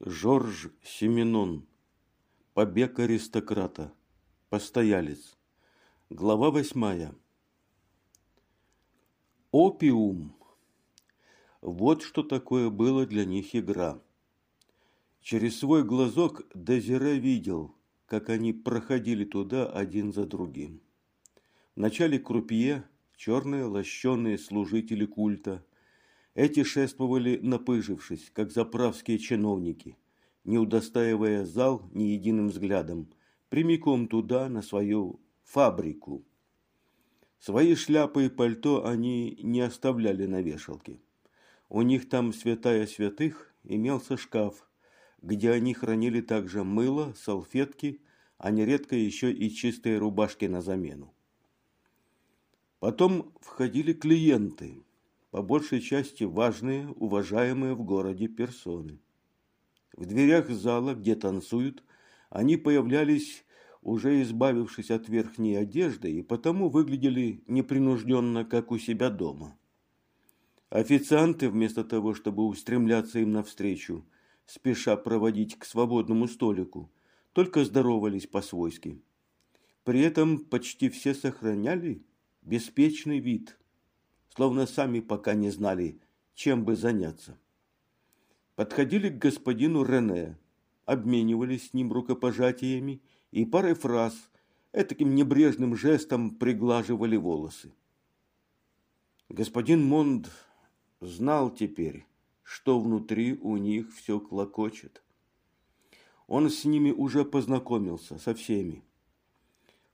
Жорж Семенон. Побег аристократа. Постоялец. Глава восьмая. Опиум. Вот что такое было для них игра. Через свой глазок Дезире видел, как они проходили туда один за другим. Вначале крупье, черные лощеные служители культа. Эти шествовали напыжившись, как заправские чиновники, не удостаивая зал ни единым взглядом, прямиком туда, на свою фабрику. Свои шляпы и пальто они не оставляли на вешалке. У них там святая святых имелся шкаф, где они хранили также мыло, салфетки, а нередко еще и чистые рубашки на замену. Потом входили клиенты, по большей части важные, уважаемые в городе персоны. В дверях зала, где танцуют, они появлялись, уже избавившись от верхней одежды, и потому выглядели непринужденно, как у себя дома. Официанты, вместо того, чтобы устремляться им навстречу, спеша проводить к свободному столику, только здоровались по-свойски. При этом почти все сохраняли беспечный вид, словно сами пока не знали, чем бы заняться. Подходили к господину Рене, обменивались с ним рукопожатиями и парой фраз, этаким небрежным жестом приглаживали волосы. Господин Монд знал теперь, что внутри у них все клокочет. Он с ними уже познакомился, со всеми.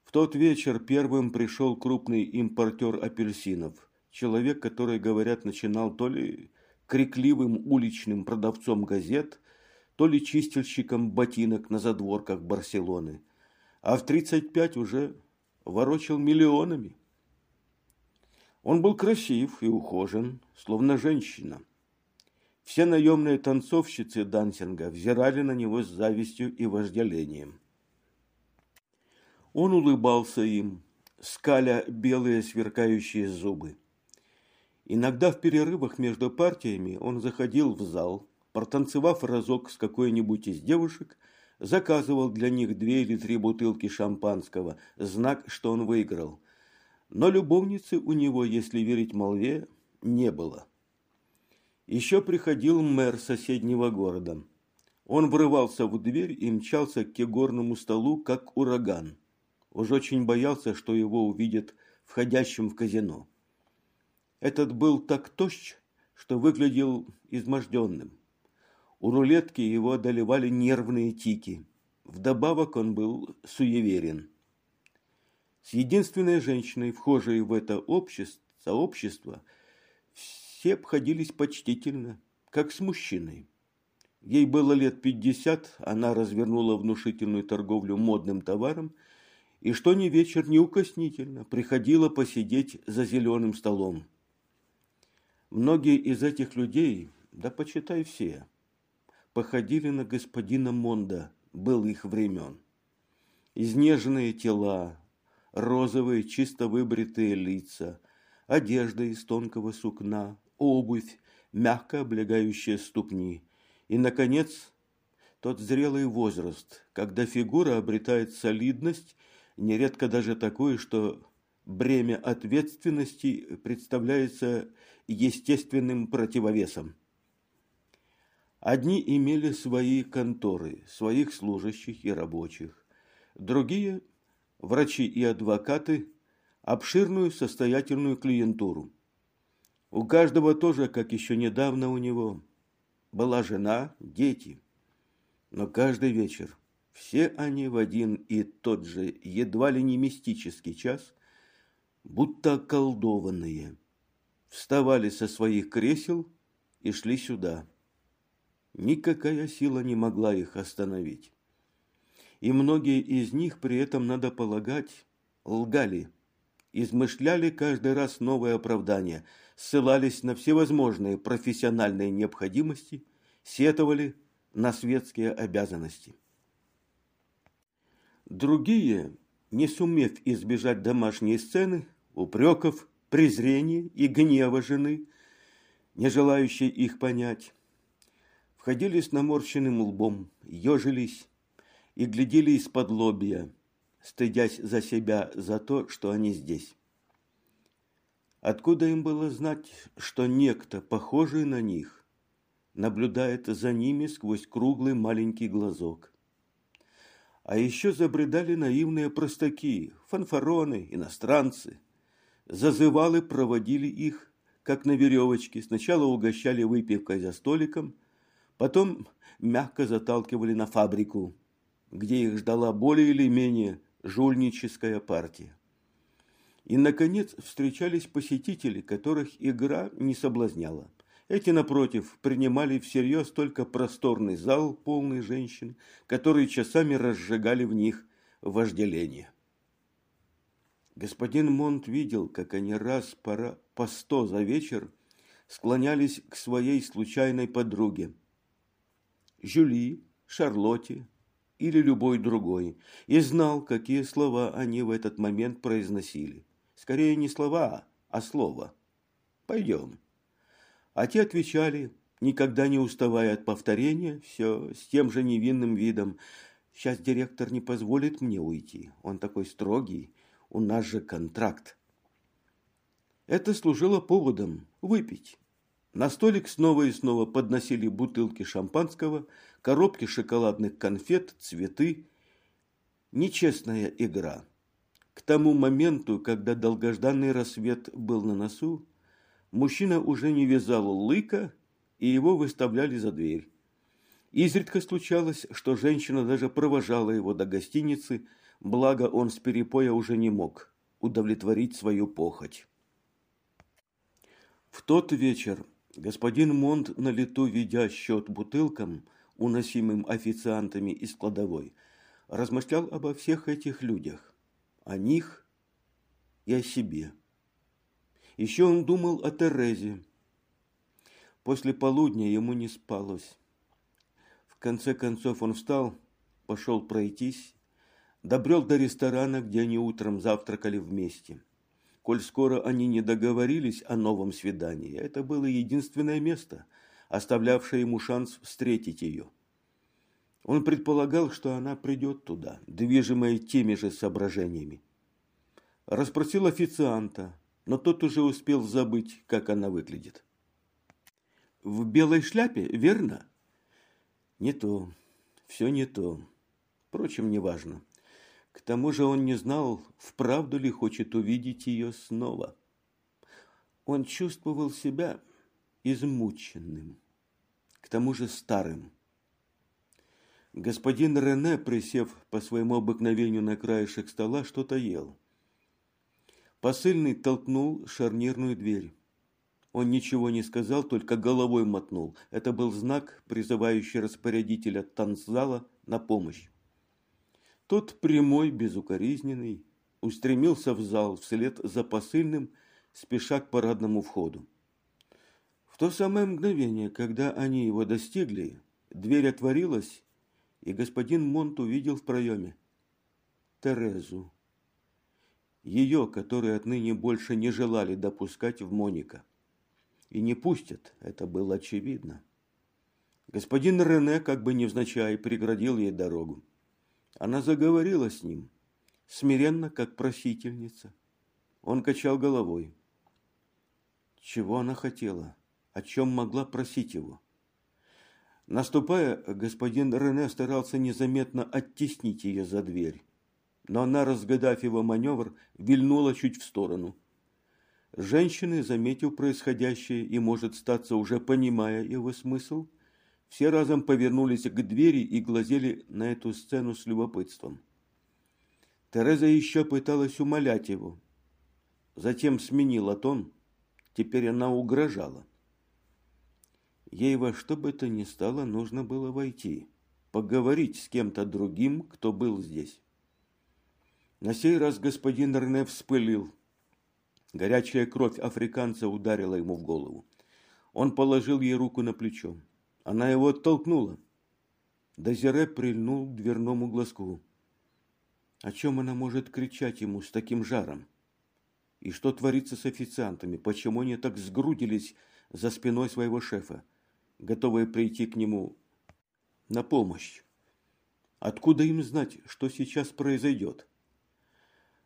В тот вечер первым пришел крупный импортер апельсинов, человек, который, говорят, начинал то ли крикливым уличным продавцом газет, то ли чистильщиком ботинок на задворках Барселоны, а в 35 уже ворочал миллионами. Он был красив и ухожен, словно женщина. Все наемные танцовщицы дансинга взирали на него с завистью и вожделением. Он улыбался им, скаля белые сверкающие зубы. Иногда в перерывах между партиями он заходил в зал, протанцевав разок с какой-нибудь из девушек, заказывал для них две или три бутылки шампанского, знак, что он выиграл – но любовницы у него, если верить молве, не было. Еще приходил мэр соседнего города. Он врывался в дверь и мчался к кегорному столу, как ураган. Уж очень боялся, что его увидят входящим в казино. Этот был так тощ, что выглядел изможденным. У рулетки его одолевали нервные тики. Вдобавок он был суеверен. С единственной женщиной, вхожей в это общество, сообщество, все обходились почтительно, как с мужчиной. Ей было лет пятьдесят, она развернула внушительную торговлю модным товаром и, что ни вечер, неукоснительно приходила посидеть за зеленым столом. Многие из этих людей, да почитай все, походили на господина Монда, был их времен. Изнеженные тела, розовые чисто выбритые лица, одежда из тонкого сукна, обувь, мягко облегающая ступни. И, наконец, тот зрелый возраст, когда фигура обретает солидность, нередко даже такую, что бремя ответственности представляется естественным противовесом. Одни имели свои конторы, своих служащих и рабочих, другие врачи и адвокаты, обширную состоятельную клиентуру. У каждого тоже, как еще недавно у него, была жена, дети. Но каждый вечер все они в один и тот же, едва ли не мистический час, будто околдованные, вставали со своих кресел и шли сюда. Никакая сила не могла их остановить и многие из них при этом, надо полагать, лгали, измышляли каждый раз новые оправдания, ссылались на всевозможные профессиональные необходимости, сетовали на светские обязанности. Другие, не сумев избежать домашней сцены, упреков, презрения и гнева жены, не желающей их понять, входили с наморщенным лбом, ежились и глядели из-под лобья, стыдясь за себя за то, что они здесь. Откуда им было знать, что некто, похожий на них, наблюдает за ними сквозь круглый маленький глазок? А еще забредали наивные простаки, фанфароны, иностранцы. Зазывалы проводили их, как на веревочке. Сначала угощали выпивкой за столиком, потом мягко заталкивали на фабрику, где их ждала более или менее жульническая партия. И, наконец, встречались посетители, которых игра не соблазняла. Эти, напротив, принимали всерьез только просторный зал, полный женщин, которые часами разжигали в них вожделение. Господин Монт видел, как они раз пора по сто за вечер склонялись к своей случайной подруге. Жюли, Шарлотте, или любой другой, и знал, какие слова они в этот момент произносили. Скорее не слова, а слово. «Пойдем». А те отвечали, никогда не уставая от повторения, все с тем же невинным видом. «Сейчас директор не позволит мне уйти, он такой строгий, у нас же контракт». Это служило поводом выпить. На столик снова и снова подносили бутылки шампанского, коробки шоколадных конфет, цветы. Нечестная игра. К тому моменту, когда долгожданный рассвет был на носу, мужчина уже не вязал лыка, и его выставляли за дверь. Изредка случалось, что женщина даже провожала его до гостиницы, благо он с перепоя уже не мог удовлетворить свою похоть. В тот вечер Господин Монт, на лету ведя счет бутылкам, уносимым официантами из кладовой, размышлял обо всех этих людях, о них и о себе. Еще он думал о Терезе. После полудня ему не спалось. В конце концов он встал, пошел пройтись, добрел до ресторана, где они утром завтракали вместе коль скоро они не договорились о новом свидании. Это было единственное место, оставлявшее ему шанс встретить ее. Он предполагал, что она придет туда, движимая теми же соображениями. Расспросил официанта, но тот уже успел забыть, как она выглядит. «В белой шляпе, верно?» «Не то. Все не то. Впрочем, неважно. К тому же он не знал, вправду ли хочет увидеть ее снова. Он чувствовал себя измученным, к тому же старым. Господин Рене, присев по своему обыкновению на краешек стола, что-то ел. Посыльный толкнул шарнирную дверь. Он ничего не сказал, только головой мотнул. Это был знак, призывающий распорядителя танцзала на помощь. Тот прямой, безукоризненный, устремился в зал вслед за посыльным, спеша к парадному входу. В то самое мгновение, когда они его достигли, дверь отворилась, и господин Монт увидел в проеме Терезу. Ее, которую отныне больше не желали допускать в Моника. И не пустят, это было очевидно. Господин Рене, как бы невзначай, преградил ей дорогу. Она заговорила с ним, смиренно, как просительница. Он качал головой. Чего она хотела? О чем могла просить его? Наступая, господин Рене старался незаметно оттеснить ее за дверь. Но она, разгадав его маневр, вильнула чуть в сторону. Женщины, заметив происходящее и, может статься, уже понимая его смысл, – все разом повернулись к двери и глазели на эту сцену с любопытством. Тереза еще пыталась умолять его. Затем сменила тон. Теперь она угрожала. Ей во что бы то ни стало нужно было войти, поговорить с кем-то другим, кто был здесь. На сей раз господин Рене вспылил. Горячая кровь африканца ударила ему в голову. Он положил ей руку на плечо. Она его оттолкнула. Дозире прильнул к дверному глазку. О чем она может кричать ему с таким жаром? И что творится с официантами? Почему они так сгрудились за спиной своего шефа, готовые прийти к нему на помощь. Откуда им знать, что сейчас произойдет?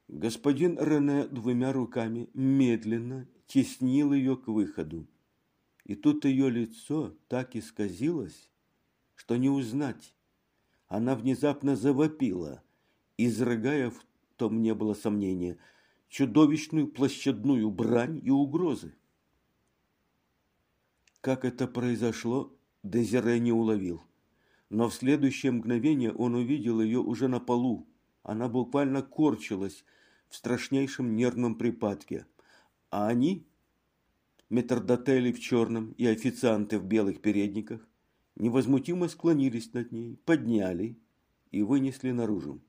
Господин Рене двумя руками медленно теснил ее к выходу. И тут ее лицо так исказилось, что не узнать. Она внезапно завопила, изрыгая, в том не было сомнения, чудовищную площадную брань и угрозы. Как это произошло, Дезире не уловил. Но в следующее мгновение он увидел ее уже на полу. Она буквально корчилась в страшнейшем нервном припадке. А они, метрдотели в черном и официанты в белых передниках, невозмутимо склонились над ней, подняли и вынесли наружу.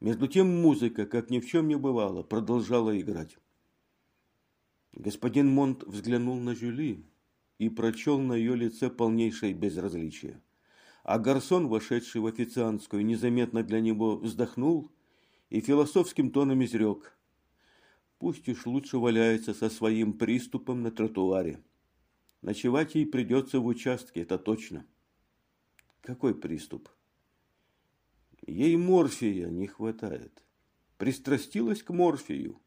Между тем музыка, как ни в чем не бывало, продолжала играть. Господин Монт взглянул на Жюли и прочел на ее лице полнейшее безразличие. А гарсон, вошедший в официантскую, незаметно для него вздохнул и философским тоном изрек. Пусть уж лучше валяется со своим приступом на тротуаре. Ночевать ей придется в участке, это точно. Какой приступ? Ей морфия не хватает. Пристрастилась к морфию.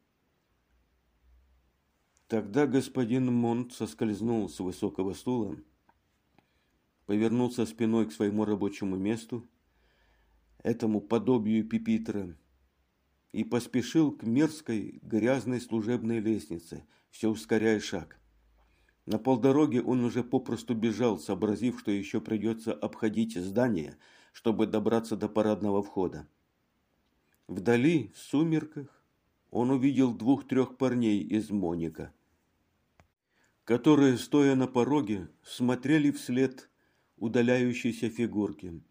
Тогда господин Монт соскользнул с высокого стула, повернулся спиной к своему рабочему месту, этому подобию пипитра, и поспешил к мерзкой грязной служебной лестнице, все ускоряя шаг. На полдороги он уже попросту бежал, сообразив, что еще придется обходить здание, чтобы добраться до парадного входа. Вдали, в сумерках, он увидел двух-трех парней из Моника, которые, стоя на пороге, смотрели вслед удаляющейся фигурки.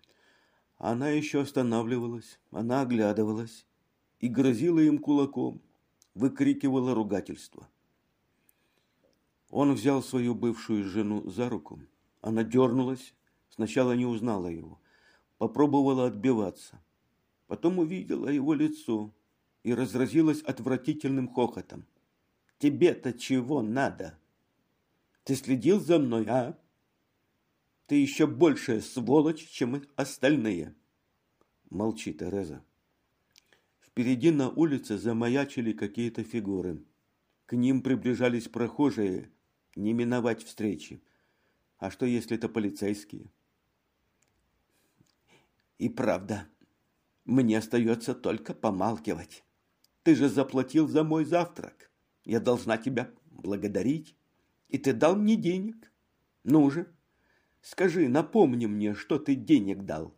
Она еще останавливалась, она оглядывалась и грозила им кулаком, выкрикивала ругательство. Он взял свою бывшую жену за руку. Она дернулась, сначала не узнала его, попробовала отбиваться. Потом увидела его лицо и разразилась отвратительным хохотом. «Тебе-то чего надо? Ты следил за мной, а? Ты еще большая сволочь, чем остальные!» Молчи, Тереза. Впереди на улице замаячили какие-то фигуры. К ним приближались прохожие, не миновать встречи. А что, если это полицейские? И правда, мне остается только помалкивать. Ты же заплатил за мой завтрак. Я должна тебя благодарить. И ты дал мне денег. Ну же, скажи, напомни мне, что ты денег дал.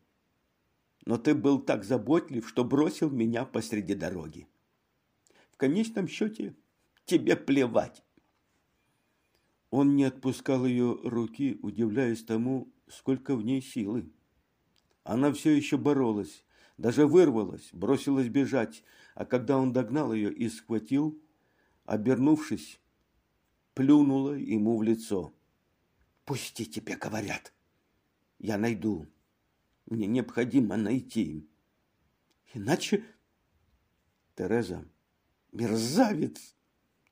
Но ты был так заботлив, что бросил меня посреди дороги. В конечном счете, тебе плевать. Он не отпускал ее руки, удивляясь тому, сколько в ней силы. Она все еще боролась, даже вырвалась, бросилась бежать, а когда он догнал ее и схватил, обернувшись, плюнула ему в лицо. «Пусти, тебе говорят. Я найду. Мне необходимо найти. Иначе...» «Тереза, мерзавец!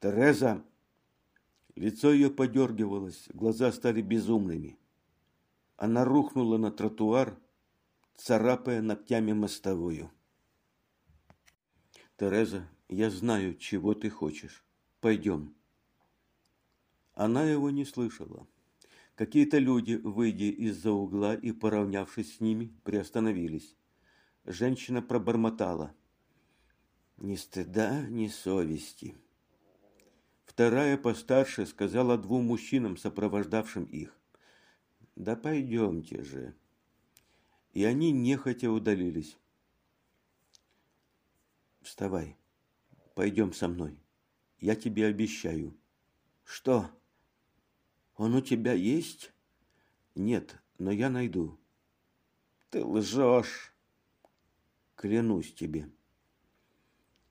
Тереза!» Лицо ее подергивалось, глаза стали безумными. Она рухнула на тротуар, царапая ногтями мостовую. «Тереза, я знаю, чего ты хочешь. Пойдем». Она его не слышала. Какие-то люди, выйдя из-за угла и поравнявшись с ними, приостановились. Женщина пробормотала. «Ни стыда, ни совести». Вторая постарше сказала двум мужчинам, сопровождавшим их. «Да пойдемте же». И они нехотя удалились. «Вставай, пойдем со мной. Я тебе обещаю». «Что? Он у тебя есть?» «Нет, но я найду». «Ты лжешь!» «Клянусь тебе».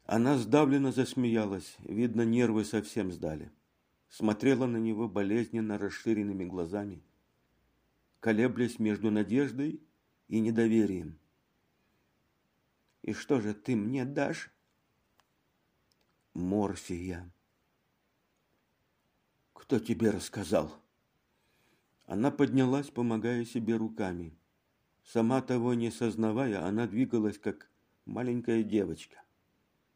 Она сдавленно засмеялась, видно, нервы совсем сдали. Смотрела на него болезненно расширенными глазами, колеблясь между надеждой и недоверием. «И что же ты мне дашь?» «Морфия». «Кто тебе рассказал?» Она поднялась, помогая себе руками. Сама того не сознавая, она двигалась, как маленькая девочка.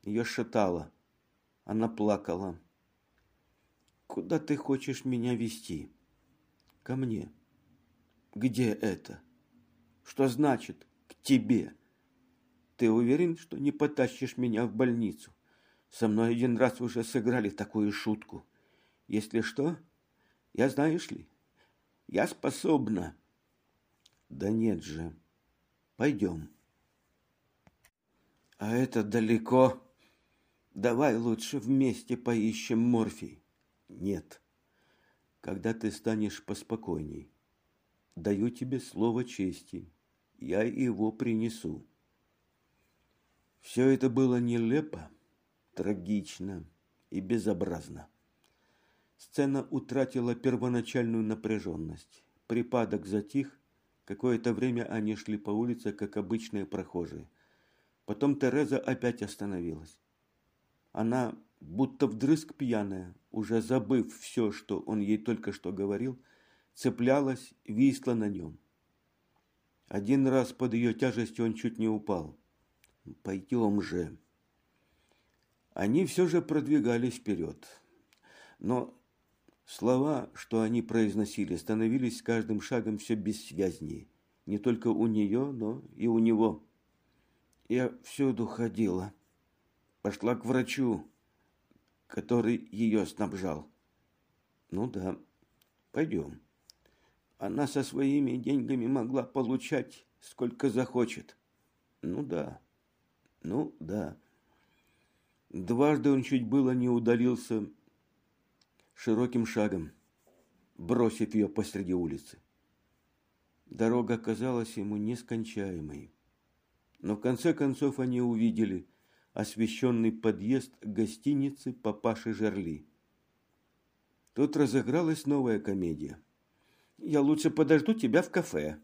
Ее шатало. Она плакала. «Куда ты хочешь меня вести?» «Ко мне». «Где это?» «Что значит «к тебе»?» «Ты уверен, что не потащишь меня в больницу?» «Со мной один раз уже сыграли такую шутку. Если что, я, знаешь ли, я способна». «Да нет же. Пойдем». «А это далеко. Давай лучше вместе поищем морфий». «Нет. Когда ты станешь поспокойней, даю тебе слово чести, я его принесу». Все это было нелепо, трагично и безобразно. Сцена утратила первоначальную напряженность. Припадок затих. Какое-то время они шли по улице, как обычные прохожие. Потом Тереза опять остановилась. Она, будто вдрызг пьяная, уже забыв все, что он ей только что говорил, цеплялась, висла на нем. Один раз под ее тяжестью он чуть не упал. «Пойдем же». Они все же продвигались вперед. Но Слова, что они произносили, становились с каждым шагом все бессвязнее. Не только у нее, но и у него. Я всюду ходила. Пошла к врачу, который ее снабжал. Ну да, пойдем. Она со своими деньгами могла получать, сколько захочет. Ну да, ну да. Дважды он чуть было не удалился широким шагом, бросив ее посреди улицы. Дорога казалась ему нескончаемой. Но в конце концов они увидели освещенный подъезд гостиницы папаши Жерли. Тут разыгралась новая комедия. «Я лучше подожду тебя в кафе».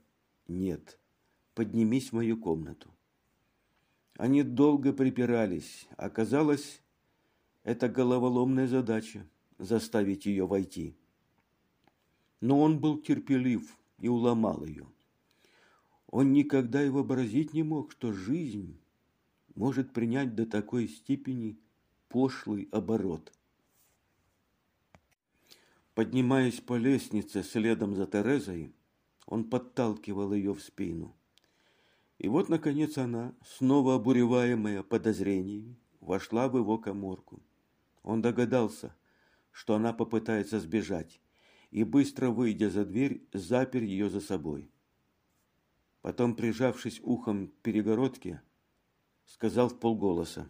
«Нет, поднимись в мою комнату». Они долго припирались. Оказалось, это головоломная задача заставить ее войти. Но он был терпелив и уломал ее. Он никогда и вообразить не мог, что жизнь может принять до такой степени пошлый оборот. Поднимаясь по лестнице следом за Терезой, он подталкивал ее в спину. И вот, наконец, она, снова обуреваемая подозрениями, вошла в его коморку. Он догадался, что она попытается сбежать, и, быстро выйдя за дверь, запер ее за собой. Потом, прижавшись ухом к перегородке, сказал в полголоса.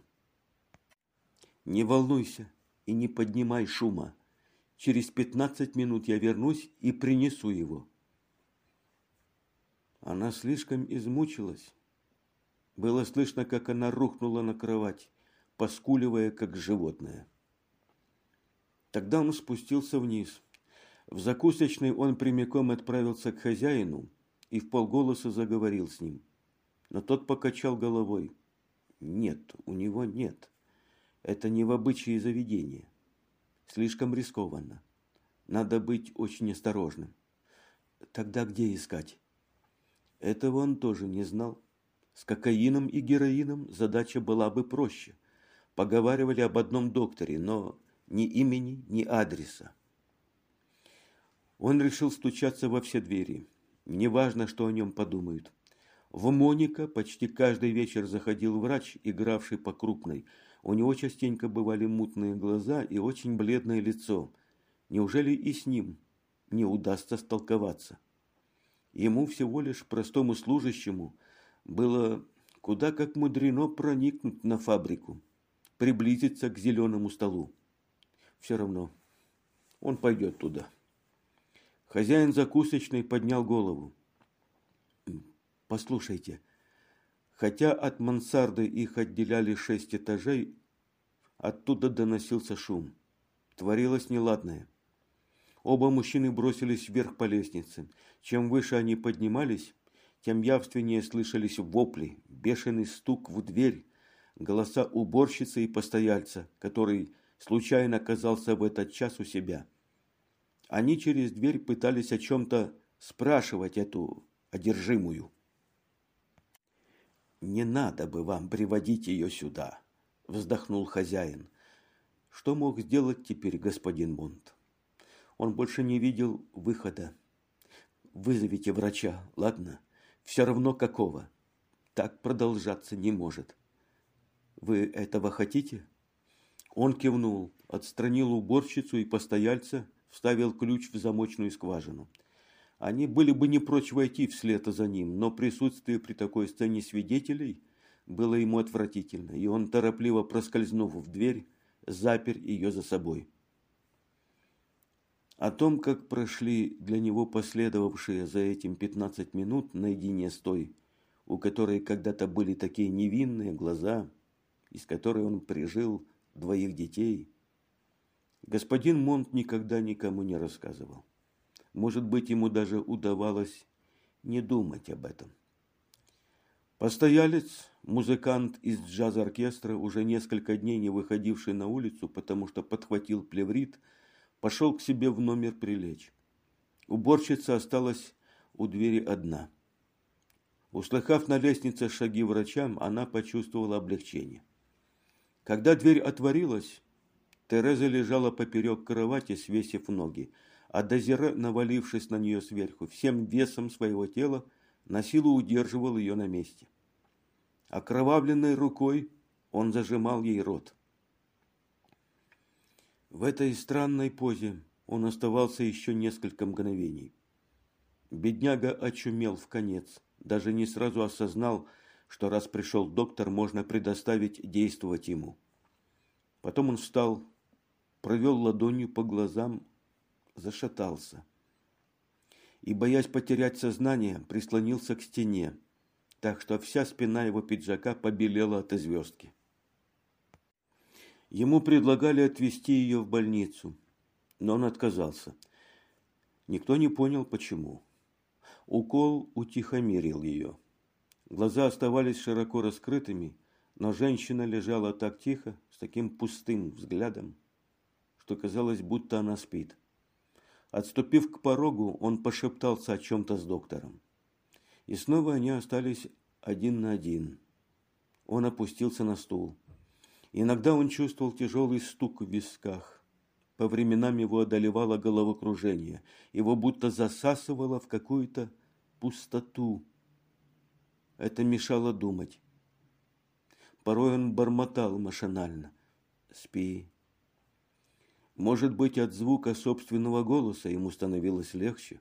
«Не волнуйся и не поднимай шума. Через пятнадцать минут я вернусь и принесу его». Она слишком измучилась. Было слышно, как она рухнула на кровать, поскуливая, как животное. Тогда он спустился вниз. В закусочной он прямиком отправился к хозяину и в полголоса заговорил с ним. Но тот покачал головой. Нет, у него нет. Это не в обычае заведения. Слишком рискованно. Надо быть очень осторожным. Тогда где искать? Этого он тоже не знал. С кокаином и героином задача была бы проще. Поговаривали об одном докторе, но ни имени, ни адреса. Он решил стучаться во все двери. Неважно, что о нем подумают. В Моника почти каждый вечер заходил врач, игравший по крупной. У него частенько бывали мутные глаза и очень бледное лицо. Неужели и с ним не удастся столковаться? Ему всего лишь простому служащему было куда как мудрено проникнуть на фабрику, приблизиться к зеленому столу. Все равно. Он пойдет туда. Хозяин закусочной поднял голову. Послушайте, хотя от мансарды их отделяли шесть этажей, оттуда доносился шум. Творилось неладное. Оба мужчины бросились вверх по лестнице. Чем выше они поднимались, тем явственнее слышались вопли, бешеный стук в дверь, голоса уборщицы и постояльца, который случайно оказался в этот час у себя. Они через дверь пытались о чем-то спрашивать эту одержимую. Не надо бы вам приводить ее сюда, вздохнул хозяин. Что мог сделать теперь господин Монт? Он больше не видел выхода. Вызовите врача, ладно? Все равно какого. Так продолжаться не может. Вы этого хотите? Он кивнул, отстранил уборщицу и постояльца, вставил ключ в замочную скважину. Они были бы не прочь войти вслед за ним, но присутствие при такой сцене свидетелей было ему отвратительно, и он, торопливо проскользнув в дверь, запер ее за собой. О том, как прошли для него последовавшие за этим пятнадцать минут наедине с той, у которой когда-то были такие невинные глаза, из которой он прижил двоих детей, господин Монт никогда никому не рассказывал. Может быть, ему даже удавалось не думать об этом. Постоялец, музыкант из джаз-оркестра, уже несколько дней не выходивший на улицу, потому что подхватил плеврит, пошел к себе в номер прилечь. Уборщица осталась у двери одна. Услыхав на лестнице шаги врачам, она почувствовала облегчение. Когда дверь отворилась, Тереза лежала поперек кровати, свесив ноги а Дезире, навалившись на нее сверху, всем весом своего тела, на силу удерживал ее на месте. Окровавленной рукой он зажимал ей рот. В этой странной позе он оставался еще несколько мгновений. Бедняга очумел в конец, даже не сразу осознал, что раз пришел доктор, можно предоставить действовать ему. Потом он встал, провел ладонью по глазам, зашатался и, боясь потерять сознание, прислонился к стене, так что вся спина его пиджака побелела от звездки. Ему предлагали отвезти ее в больницу, но он отказался. Никто не понял, почему. Укол утихомирил ее. Глаза оставались широко раскрытыми, но женщина лежала так тихо, с таким пустым взглядом, что казалось, будто она спит. Отступив к порогу, он пошептался о чем-то с доктором. И снова они остались один на один. Он опустился на стул. Иногда он чувствовал тяжелый стук в висках. По временам его одолевало головокружение. Его будто засасывало в какую-то пустоту. Это мешало думать. Порой он бормотал машинально. «Спи, может быть, от звука собственного голоса ему становилось легче.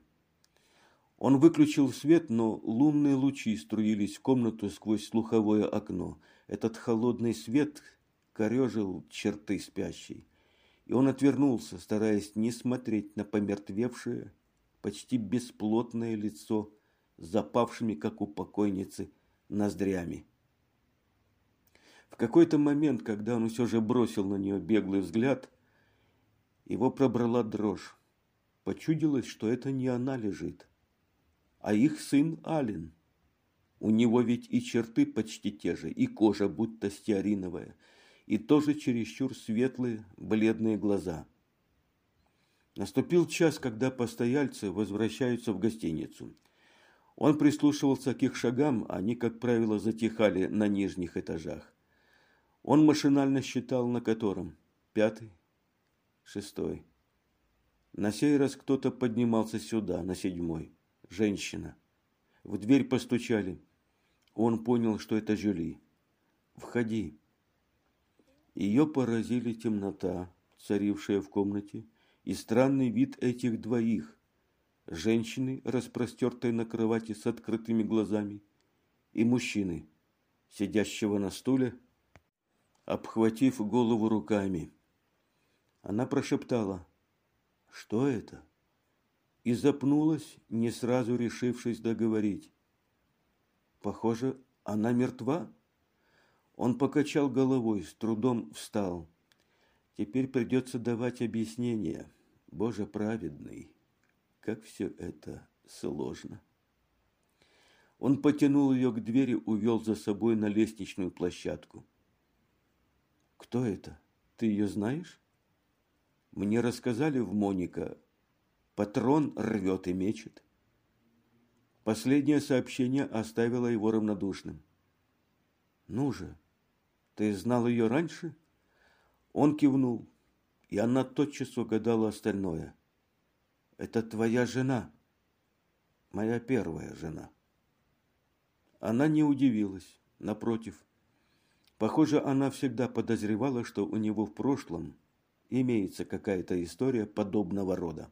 Он выключил свет, но лунные лучи струились в комнату сквозь слуховое окно. Этот холодный свет корежил черты спящей. И он отвернулся, стараясь не смотреть на помертвевшее, почти бесплотное лицо запавшими, как у покойницы, ноздрями. В какой-то момент, когда он все же бросил на нее беглый взгляд, его пробрала дрожь. Почудилось, что это не она лежит, а их сын Ален. У него ведь и черты почти те же, и кожа будто стеариновая, и тоже чересчур светлые, бледные глаза. Наступил час, когда постояльцы возвращаются в гостиницу. Он прислушивался к их шагам, они, как правило, затихали на нижних этажах. Он машинально считал, на котором – пятый, Шестой. На сей раз кто-то поднимался сюда, на седьмой. Женщина. В дверь постучали. Он понял, что это Жюли. «Входи». Ее поразили темнота, царившая в комнате, и странный вид этих двоих. Женщины, распростертой на кровати с открытыми глазами, и мужчины, сидящего на стуле, обхватив голову руками. Она прошептала «Что это?» и запнулась, не сразу решившись договорить. Похоже, она мертва. Он покачал головой, с трудом встал. Теперь придется давать объяснение. Боже праведный, как все это сложно. Он потянул ее к двери, увел за собой на лестничную площадку. «Кто это? Ты ее знаешь?» Мне рассказали в Моника, патрон рвет и мечет. Последнее сообщение оставило его равнодушным. Ну же, ты знал ее раньше? Он кивнул, и она тотчас угадала остальное. Это твоя жена, моя первая жена. Она не удивилась, напротив. Похоже, она всегда подозревала, что у него в прошлом имеется какая-то история подобного рода.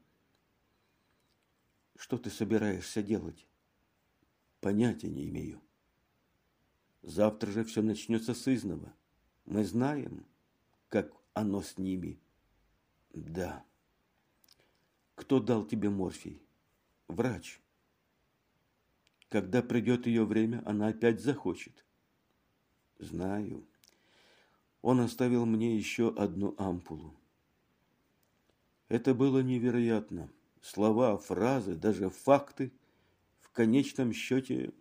Что ты собираешься делать? Понятия не имею. Завтра же все начнется с изного. Мы знаем, как оно с ними. Да. Кто дал тебе морфий? Врач. Когда придет ее время, она опять захочет. Знаю. Он оставил мне еще одну ампулу. Это было невероятно. Слова, фразы, даже факты в конечном счете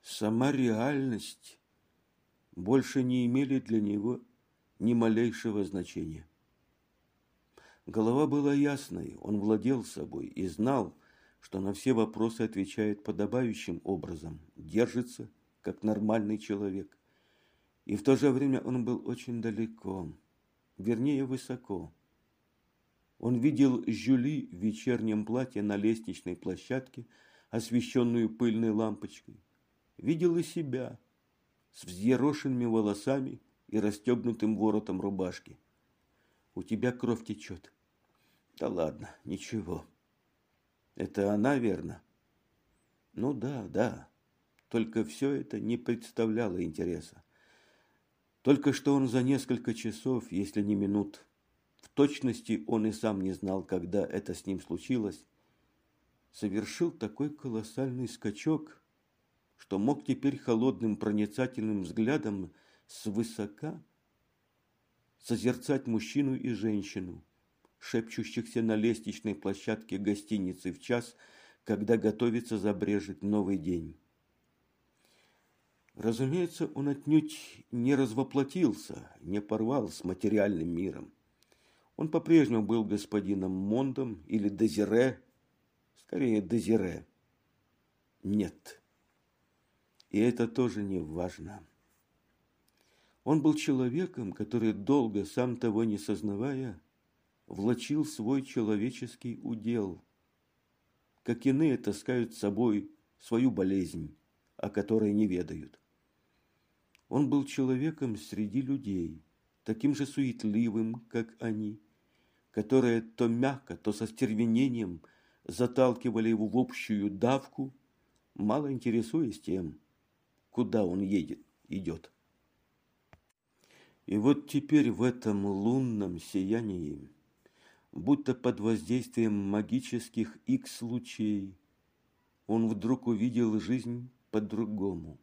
сама реальность больше не имели для него ни малейшего значения. Голова была ясной, он владел собой и знал, что на все вопросы отвечает подобающим образом, держится, как нормальный человек. И в то же время он был очень далеко, вернее, высоко. Он видел Жюли в вечернем платье на лестничной площадке, освещенную пыльной лампочкой. Видел и себя с взъерошенными волосами и расстегнутым воротом рубашки. «У тебя кровь течет». «Да ладно, ничего». «Это она, верно?» «Ну да, да. Только все это не представляло интереса. Только что он за несколько часов, если не минут, в точности он и сам не знал, когда это с ним случилось, совершил такой колоссальный скачок, что мог теперь холодным проницательным взглядом свысока созерцать мужчину и женщину, шепчущихся на лестничной площадке гостиницы в час, когда готовится забрежить новый день. Разумеется, он отнюдь не развоплотился, не порвал с материальным миром. Он по-прежнему был господином Мондом или Дезире, скорее Дезире. Нет. И это тоже не важно. Он был человеком, который долго, сам того не сознавая, влачил свой человеческий удел. Как иные таскают с собой свою болезнь, о которой не ведают. Он был человеком среди людей, таким же суетливым, как они, которые то мягко, то со стервенением заталкивали его в общую давку, мало интересуясь тем, куда он едет, идет. И вот теперь в этом лунном сиянии, будто под воздействием магических икс-лучей, он вдруг увидел жизнь по-другому.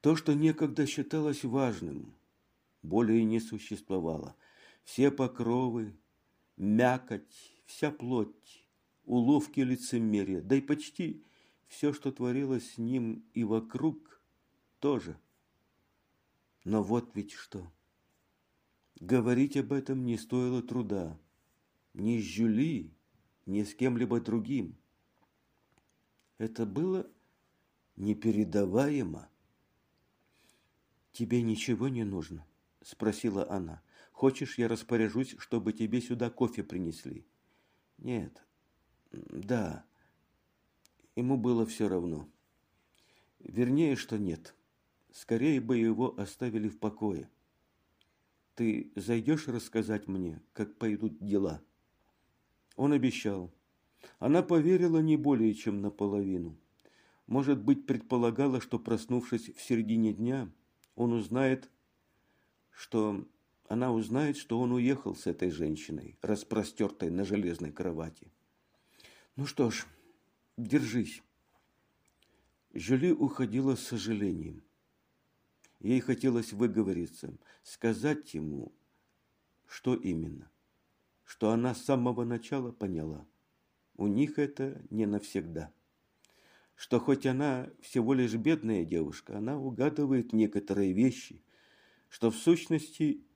То, что некогда считалось важным, более не существовало. Все покровы, мякоть, вся плоть, уловки лицемерия, да и почти все, что творилось с ним и вокруг, тоже. Но вот ведь что. Говорить об этом не стоило труда. Ни с Жюли, ни с кем-либо другим. Это было непередаваемо. «Тебе ничего не нужно?» – спросила она. Хочешь, я распоряжусь, чтобы тебе сюда кофе принесли? Нет. Да. Ему было все равно. Вернее, что нет. Скорее бы его оставили в покое. Ты зайдешь рассказать мне, как пойдут дела? Он обещал. Она поверила не более чем наполовину. Может быть, предполагала, что, проснувшись в середине дня, он узнает, что она узнает, что он уехал с этой женщиной, распростертой на железной кровати. Ну что ж, держись. Жюли уходила с сожалением. Ей хотелось выговориться, сказать ему, что именно. Что она с самого начала поняла. У них это не навсегда. Что хоть она всего лишь бедная девушка, она угадывает некоторые вещи, что в сущности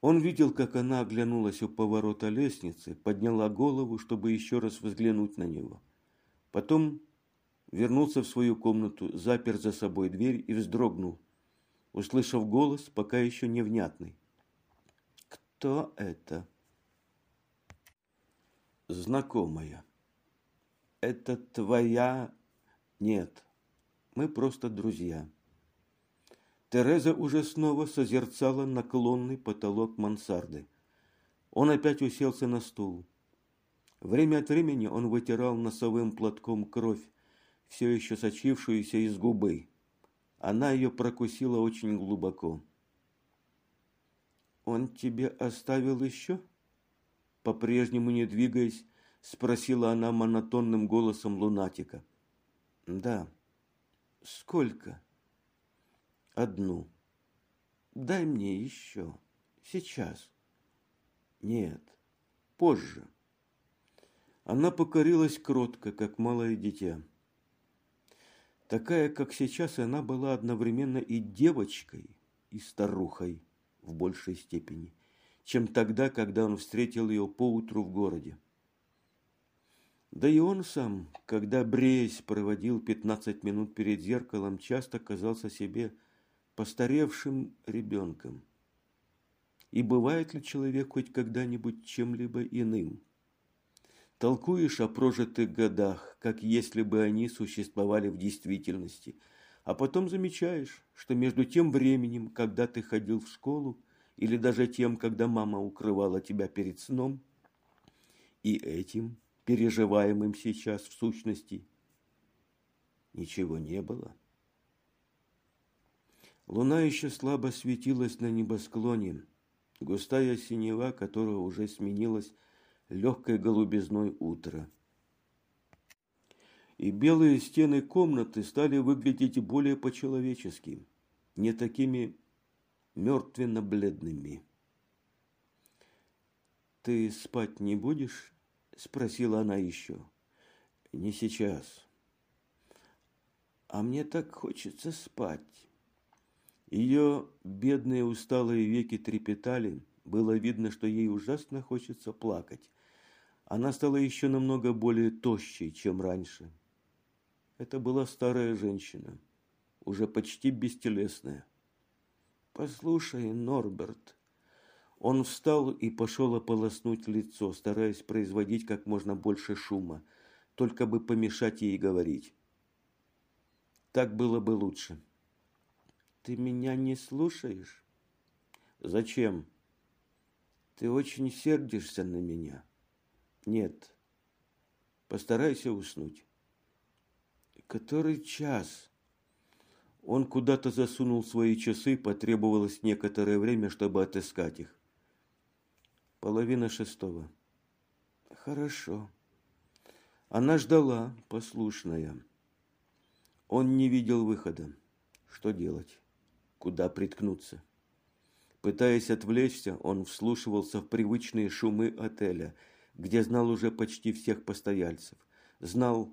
он видел, как она оглянулась у поворота лестницы, подняла голову, чтобы еще раз взглянуть на него. Потом вернулся в свою комнату, запер за собой дверь и вздрогнул, услышав голос, пока еще невнятный. «Кто это?» «Знакомая». «Это твоя...» «Нет, мы просто друзья». Тереза уже снова созерцала наклонный потолок мансарды. Он опять уселся на стул. Время от времени он вытирал носовым платком кровь, все еще сочившуюся из губы. Она ее прокусила очень глубоко. «Он тебе оставил еще?» По-прежнему не двигаясь, спросила она монотонным голосом лунатика. «Да». «Сколько?» «Одну». «Дай мне еще. Сейчас». «Нет, позже». Она покорилась кротко, как малое дитя. Такая, как сейчас, она была одновременно и девочкой, и старухой в большей степени, чем тогда, когда он встретил ее поутру в городе. Да и он сам, когда бреясь проводил пятнадцать минут перед зеркалом, часто казался себе постаревшим ребенком. И бывает ли человек хоть когда-нибудь чем-либо иным? Толкуешь о прожитых годах, как если бы они существовали в действительности, а потом замечаешь, что между тем временем, когда ты ходил в школу, или даже тем, когда мама укрывала тебя перед сном, и этим, переживаемым сейчас в сущности, ничего не было. Луна еще слабо светилась на небосклоне, густая синева, которая уже сменилась легкой голубизной утра. И белые стены комнаты стали выглядеть более по-человечески, не такими мертвенно-бледными. «Ты спать не будешь?» – спросила она еще. «Не сейчас». «А мне так хочется спать». Ее бедные усталые веки трепетали, было видно, что ей ужасно хочется плакать. Она стала еще намного более тощей, чем раньше. Это была старая женщина, уже почти бестелесная. «Послушай, Норберт». Он встал и пошел ополоснуть лицо, стараясь производить как можно больше шума, только бы помешать ей говорить. Так было бы лучше. «Ты меня не слушаешь?» «Зачем?» «Ты очень сердишься на меня». Нет. Постарайся уснуть. Который час? Он куда-то засунул свои часы, потребовалось некоторое время, чтобы отыскать их. Половина шестого. Хорошо. Она ждала, послушная. Он не видел выхода. Что делать? Куда приткнуться? Пытаясь отвлечься, он вслушивался в привычные шумы отеля – где знал уже почти всех постояльцев. Знал,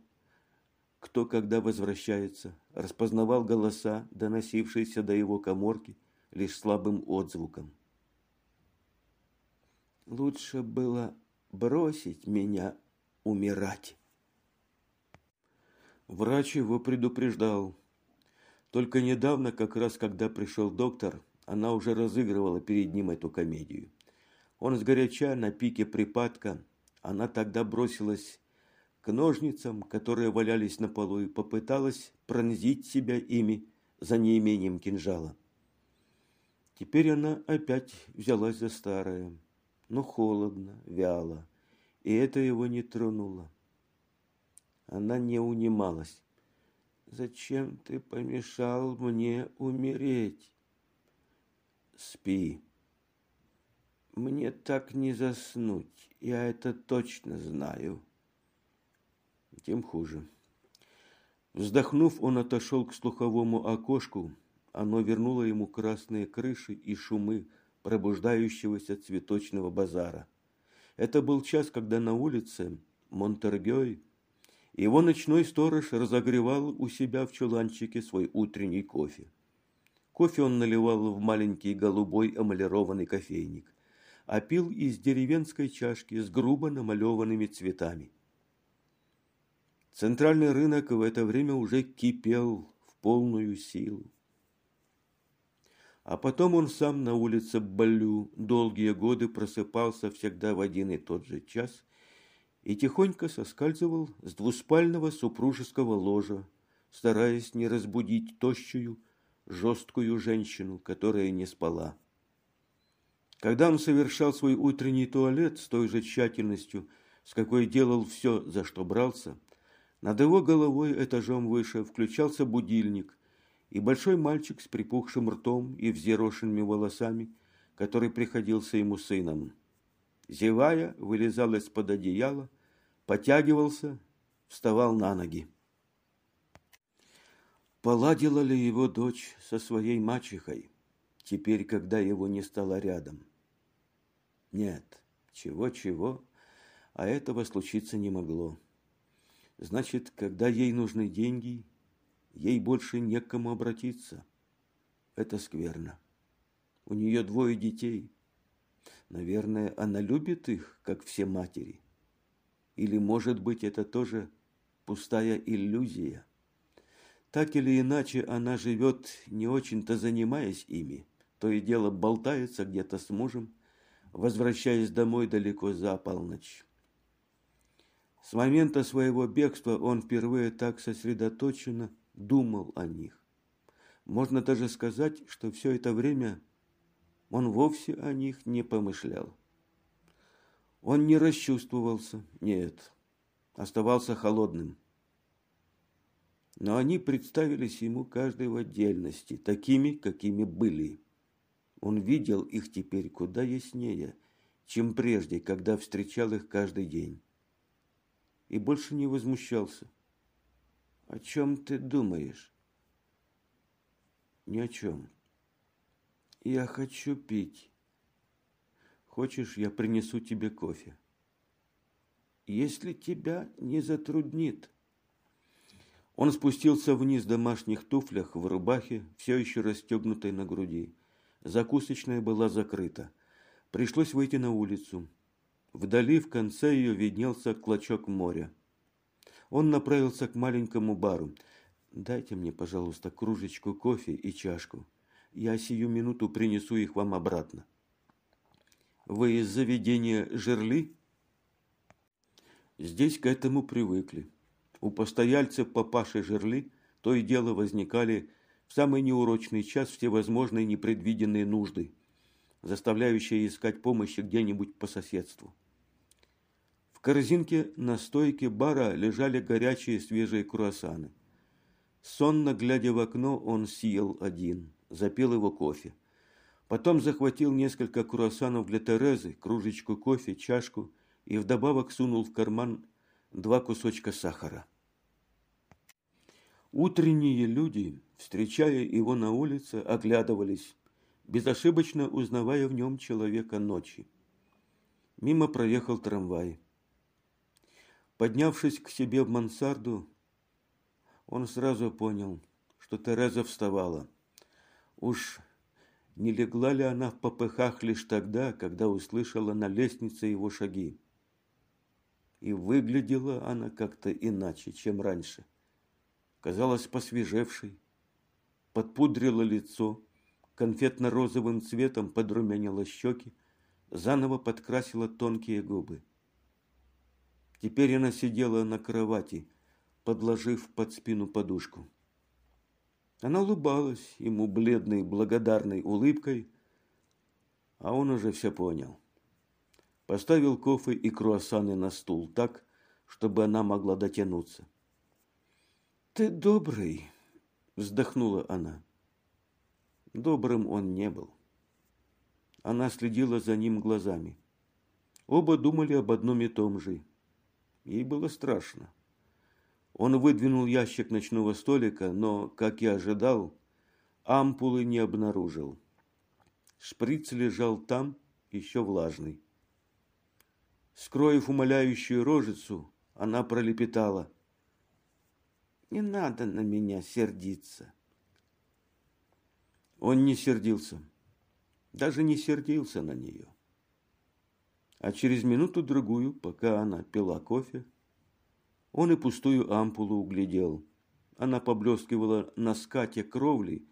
кто когда возвращается, распознавал голоса, доносившиеся до его коморки лишь слабым отзвуком. Лучше было бросить меня умирать. Врач его предупреждал. Только недавно, как раз когда пришел доктор, она уже разыгрывала перед ним эту комедию. Он сгоряча на пике припадка она тогда бросилась к ножницам, которые валялись на полу, и попыталась пронзить себя ими за неимением кинжала. Теперь она опять взялась за старое, но холодно, вяло, и это его не тронуло. Она не унималась. «Зачем ты помешал мне умереть?» «Спи», мне так не заснуть, я это точно знаю. Тем хуже. Вздохнув, он отошел к слуховому окошку. Оно вернуло ему красные крыши и шумы пробуждающегося цветочного базара. Это был час, когда на улице Монтергей его ночной сторож разогревал у себя в чуланчике свой утренний кофе. Кофе он наливал в маленький голубой эмалированный кофейник а пил из деревенской чашки с грубо намалеванными цветами. Центральный рынок в это время уже кипел в полную силу. А потом он сам на улице Балю долгие годы просыпался всегда в один и тот же час и тихонько соскальзывал с двуспального супружеского ложа, стараясь не разбудить тощую, жесткую женщину, которая не спала. Когда он совершал свой утренний туалет с той же тщательностью, с какой делал все, за что брался, над его головой этажом выше включался будильник, и большой мальчик с припухшим ртом и взъерошенными волосами, который приходился ему сыном. Зевая, вылезал из-под одеяла, потягивался, вставал на ноги. Поладила ли его дочь со своей мачехой, теперь, когда его не стало рядом? Нет, чего-чего, а этого случиться не могло. Значит, когда ей нужны деньги, ей больше не к кому обратиться. Это скверно. У нее двое детей. Наверное, она любит их, как все матери. Или, может быть, это тоже пустая иллюзия. Так или иначе, она живет, не очень-то занимаясь ими. То и дело болтается где-то с мужем, возвращаясь домой далеко за полночь. С момента своего бегства он впервые так сосредоточенно думал о них. Можно даже сказать, что все это время он вовсе о них не помышлял. Он не расчувствовался, нет, оставался холодным. Но они представились ему каждой в отдельности, такими, какими были. Он видел их теперь куда яснее, чем прежде, когда встречал их каждый день. И больше не возмущался. О чем ты думаешь? Ни о чем. Я хочу пить. Хочешь, я принесу тебе кофе? Если тебя не затруднит. Он спустился вниз в домашних туфлях, в рубахе, все еще расстегнутой на груди. Закусочная была закрыта. Пришлось выйти на улицу. Вдали в конце ее виднелся клочок моря. Он направился к маленькому бару. «Дайте мне, пожалуйста, кружечку кофе и чашку. Я сию минуту принесу их вам обратно». «Вы из заведения Жерли?» Здесь к этому привыкли. У постояльцев папаши Жерли то и дело возникали в самый неурочный час всевозможные непредвиденные нужды, заставляющие искать помощи где-нибудь по соседству корзинке на стойке бара лежали горячие свежие круассаны. Сонно глядя в окно, он съел один, запил его кофе. Потом захватил несколько круассанов для Терезы, кружечку кофе, чашку и вдобавок сунул в карман два кусочка сахара. Утренние люди, встречая его на улице, оглядывались, безошибочно узнавая в нем человека ночи. Мимо проехал трамвай. Поднявшись к себе в мансарду, он сразу понял, что Тереза вставала. Уж не легла ли она в попыхах лишь тогда, когда услышала на лестнице его шаги? И выглядела она как-то иначе, чем раньше. Казалась посвежевшей, подпудрила лицо, конфетно-розовым цветом подрумянила щеки, заново подкрасила тонкие губы. Теперь она сидела на кровати, подложив под спину подушку. Она улыбалась ему бледной, благодарной улыбкой, а он уже все понял. Поставил кофе и круассаны на стул так, чтобы она могла дотянуться. «Ты добрый», – вздохнула она. Добрым он не был. Она следила за ним глазами. Оба думали об одном и том же – Ей было страшно. Он выдвинул ящик ночного столика, но, как и ожидал, ампулы не обнаружил. Шприц лежал там, еще влажный. Скроив умоляющую рожицу, она пролепетала. «Не надо на меня сердиться». Он не сердился, даже не сердился на нее. А через минуту-другую, пока она пила кофе, Он и пустую ампулу углядел. Она поблескивала на скате кровли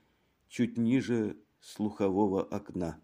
чуть ниже слухового окна.